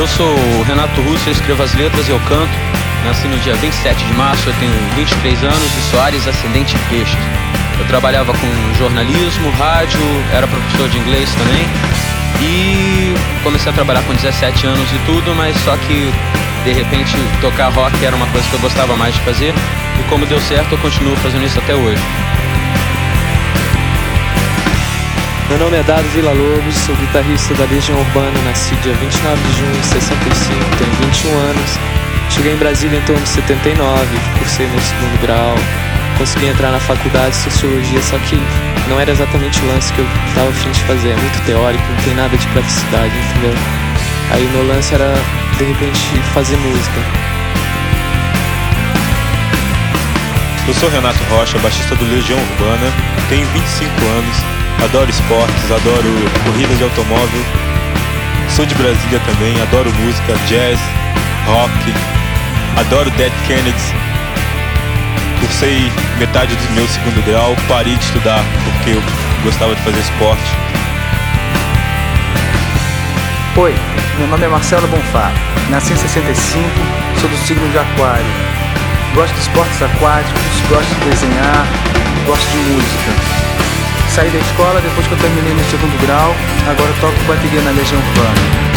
Eu sou o Renato Russo, eu escrevo as letras e eu canto. Nasci no dia 27 de março, eu tenho 23 anos e Soares ascendente peixes. Eu trabalhava com jornalismo, rádio, era professor de inglês também. E comecei a trabalhar com 17 anos e tudo, mas só que de repente tocar rock era uma coisa que eu gostava mais de fazer. E como deu certo, eu continuo fazendo isso até hoje. Meu nome é Dado Vila Lobos, sou guitarrista da Legião Urbana, nasci dia 29 de junho de 65, tenho 21 anos. Cheguei em Brasília em torno de 79, cursei meu segundo grau, consegui entrar na faculdade de Sociologia, só que não era exatamente o lance que eu estava afim de fazer, é muito teórico, não tem nada de praticidade, entendeu? Aí meu lance era, de repente, fazer música. Eu sou Renato Rocha, baixista do Legião Urbana, tenho 25 anos adoro esportes, adoro corridas de automóvel. Sou de Brasília também, adoro música, jazz, rock, adoro Dead Kennedys. Cursei metade do meu segundo grau, parei de estudar porque eu gostava de fazer esporte. Oi, meu nome é Marcelo Bonfá, nasci em 65, sou do signo de Aquário. Gosto de esportes aquáticos, gosto de desenhar, gosto de. Saí da escola depois que eu terminei meu segundo grau, agora toco bateria na Legião Urbana.